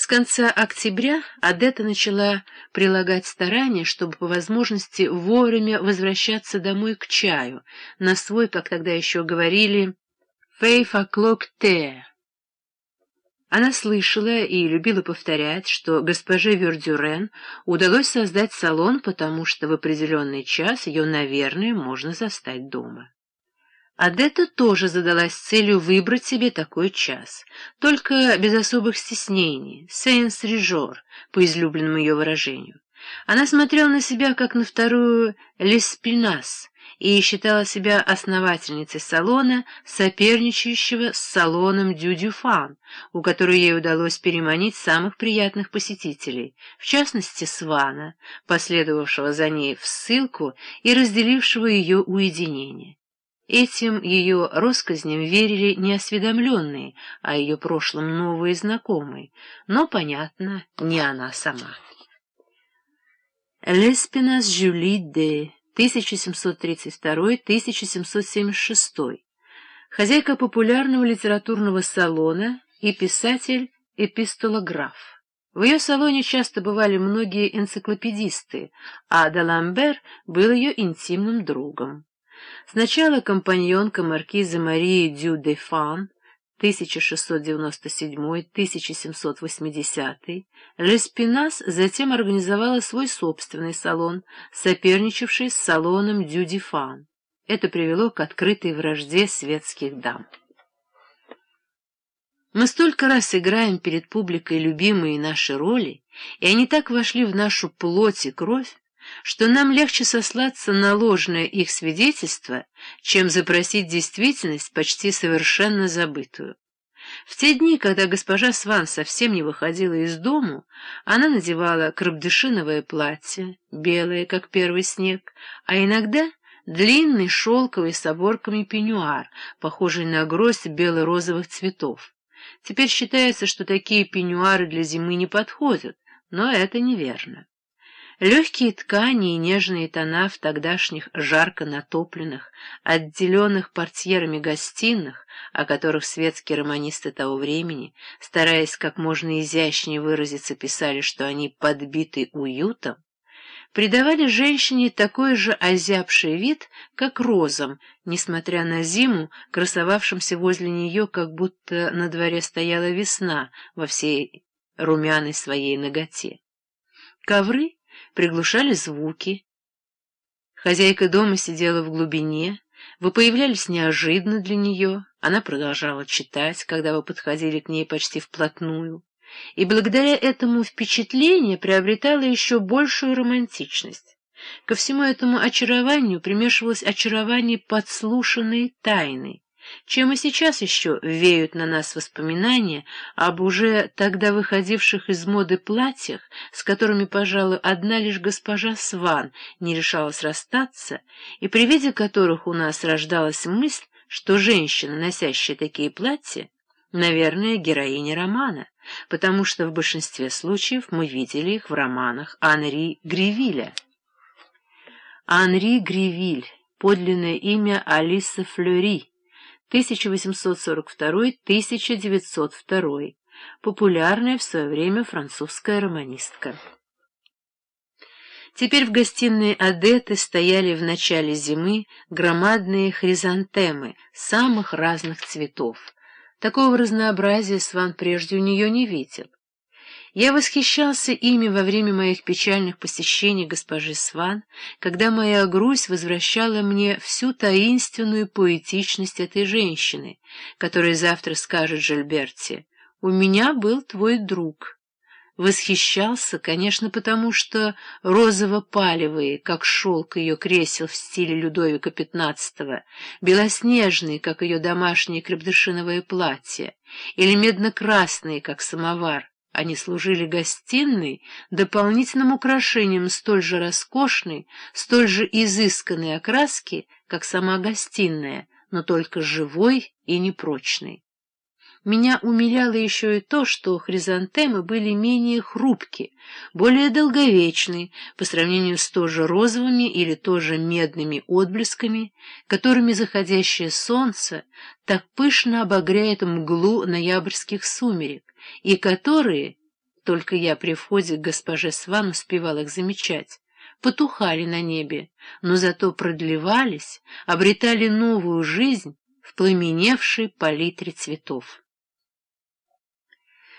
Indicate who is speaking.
Speaker 1: С конца октября Адетта начала прилагать старания, чтобы по возможности вовремя возвращаться домой к чаю, на свой, как тогда еще говорили, «фейф оклок те». Она слышала и любила повторять, что госпоже Вердюрен удалось создать салон, потому что в определенный час ее, наверное, можно застать дома. Адетта тоже задалась целью выбрать себе такой час, только без особых стеснений, сенс режор, по излюбленному ее выражению. Она смотрела на себя, как на вторую Леспинас, и считала себя основательницей салона, соперничающего с салоном Дюдюфан, у которой ей удалось переманить самых приятных посетителей, в частности Свана, последовавшего за ней в ссылку и разделившего ее уединение. Этим ее россказням верили неосведомленные о ее прошлом новые знакомые, но, понятно, не она сама. Леспинас Жюли де 1732-1776, хозяйка популярного литературного салона и писатель-эпистолограф. В ее салоне часто бывали многие энциклопедисты, а Даламбер был ее интимным другом. Сначала компаньонка маркиза Марии Дю де Фан 1697-1780, Леспинас затем организовала свой собственный салон, соперничавший с салоном Дю де Фан. Это привело к открытой вражде светских дам. Мы столько раз играем перед публикой любимые наши роли, и они так вошли в нашу плоть и кровь, что нам легче сослаться на ложное их свидетельство, чем запросить действительность, почти совершенно забытую. В те дни, когда госпожа Сван совсем не выходила из дому, она надевала крабдышиновое платье, белое, как первый снег, а иногда длинный шелковый с оборками пеньюар, похожий на гроздь бело-розовых цветов. Теперь считается, что такие пеньюары для зимы не подходят, но это неверно. Легкие ткани и нежные тона в тогдашних жарко натопленных, отделенных портьерами гостиных, о которых светские романисты того времени, стараясь как можно изящнее выразиться, писали, что они подбиты уютом, придавали женщине такой же озябший вид, как розам, несмотря на зиму, красовавшимся возле нее, как будто на дворе стояла весна во всей румяной своей ноготе. Ковры приглушали звуки. Хозяйка дома сидела в глубине, вы появлялись неожиданно для нее, она продолжала читать, когда вы подходили к ней почти вплотную, и благодаря этому впечатление приобретало еще большую романтичность. Ко всему этому очарованию примешивалось очарование подслушанной тайны, чем и сейчас еще веют на нас воспоминания об уже тогда выходивших из моды платьях, с которыми, пожалуй, одна лишь госпожа Сван не решалась расстаться, и при виде которых у нас рождалась мысль, что женщина, носящая такие платья, наверное, героиня романа, потому что в большинстве случаев мы видели их в романах Анри Гривиля. Анри Гривиль, подлинное имя Алиса Флюри, 1842-1902, популярная в свое время французская романистка. Теперь в гостиной Адеты стояли в начале зимы громадные хризантемы самых разных цветов. Такого разнообразия Сван прежде у нее не видел. Я восхищался ими во время моих печальных посещений госпожи Сван, когда моя грусть возвращала мне всю таинственную поэтичность этой женщины, которая завтра скажет Жильберте «У меня был твой друг». Восхищался, конечно, потому что розово-палевые, как шелк ее кресел в стиле Людовика XV, белоснежные, как ее домашнее крепдышиновое платье, или медно-красные, как самовар, они служили гостиной дополнительным украшением столь же роскошной, столь же изысканной окраски, как сама гостиная, но только живой и непрочной. Меня умиляло еще и то, что хризантемы были менее хрупки, более долговечны по сравнению с тоже розовыми или тоже медными отблесками, которыми заходящее солнце так пышно обогряет мглу ноябрьских сумерек, и которые, только я при входе к госпоже Сван успевал их замечать, потухали на небе, но зато продлевались, обретали новую жизнь в пламеневшей палитре цветов.